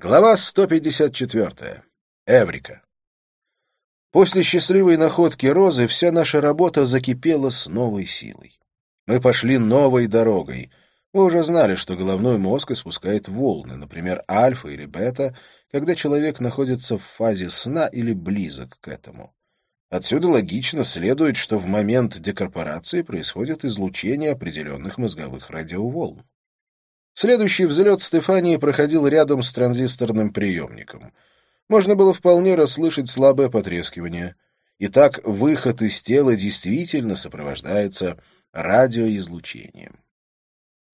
Глава 154. Эврика. После счастливой находки Розы вся наша работа закипела с новой силой. Мы пошли новой дорогой. Вы уже знали, что головной мозг испускает волны, например, альфа или бета, когда человек находится в фазе сна или близок к этому. Отсюда логично следует, что в момент декорпорации происходит излучение определенных мозговых радиоволн. Следующий взлет Стефании проходил рядом с транзисторным приемником. Можно было вполне расслышать слабое потрескивание. Итак, выход из тела действительно сопровождается радиоизлучением.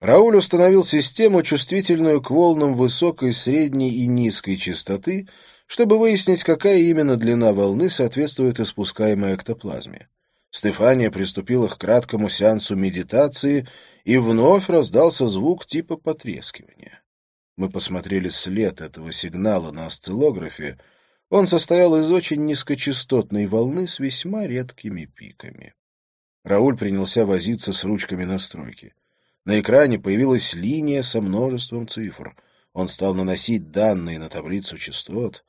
Рауль установил систему, чувствительную к волнам высокой, средней и низкой частоты, чтобы выяснить, какая именно длина волны соответствует испускаемой эктоплазме. Стефания приступила к краткому сеансу медитации, и вновь раздался звук типа потрескивания. Мы посмотрели след этого сигнала на осциллографе. Он состоял из очень низкочастотной волны с весьма редкими пиками. Рауль принялся возиться с ручками настройки. На экране появилась линия со множеством цифр. Он стал наносить данные на таблицу частот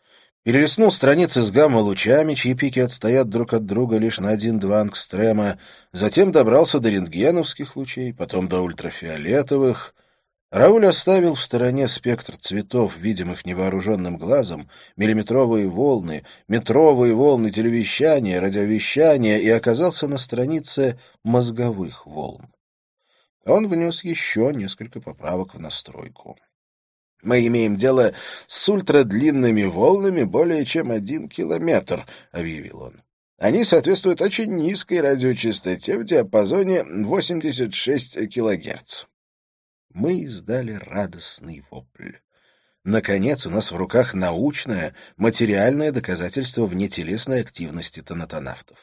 перелистнул страницы с гамма-лучами, чьи пики отстоят друг от друга лишь на один-два ангстрема, затем добрался до рентгеновских лучей, потом до ультрафиолетовых. Рауль оставил в стороне спектр цветов, видимых невооруженным глазом, миллиметровые волны, метровые волны телевещания, радиовещания и оказался на странице мозговых волн. Он внес еще несколько поправок в настройку. Мы имеем дело с ультрадлинными волнами более чем один километр, — объявил он. Они соответствуют очень низкой радиочастоте в диапазоне 86 килогерц. Мы издали радостный вопль. Наконец, у нас в руках научное, материальное доказательство внетелесной активности тонатонавтов.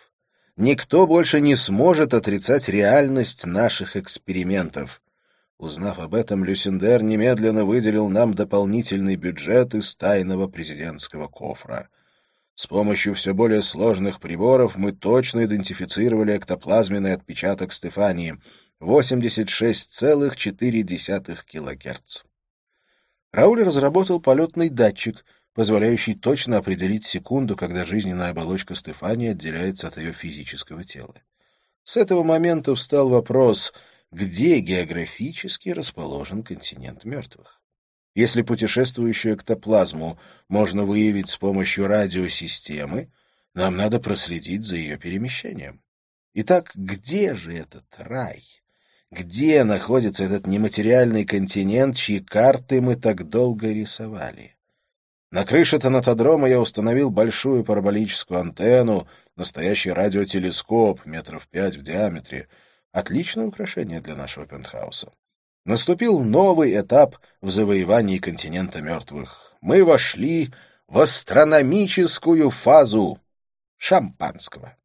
Никто больше не сможет отрицать реальность наших экспериментов. Узнав об этом, Люсендер немедленно выделил нам дополнительный бюджет из тайного президентского кофра. С помощью все более сложных приборов мы точно идентифицировали эктоплазменный отпечаток Стефании — 86,4 килогерц. Рауль разработал полетный датчик, позволяющий точно определить секунду, когда жизненная оболочка Стефании отделяется от ее физического тела. С этого момента встал вопрос — где географически расположен континент мертвых. Если путешествующую эктоплазму можно выявить с помощью радиосистемы, нам надо проследить за ее перемещением. Итак, где же этот рай? Где находится этот нематериальный континент, чьи карты мы так долго рисовали? На крыше тонатодрома я установил большую параболическую антенну, настоящий радиотелескоп метров пять в диаметре — Отличное украшение для нашего пентхауса. Наступил новый этап в завоевании континента мертвых. Мы вошли в астрономическую фазу шампанского.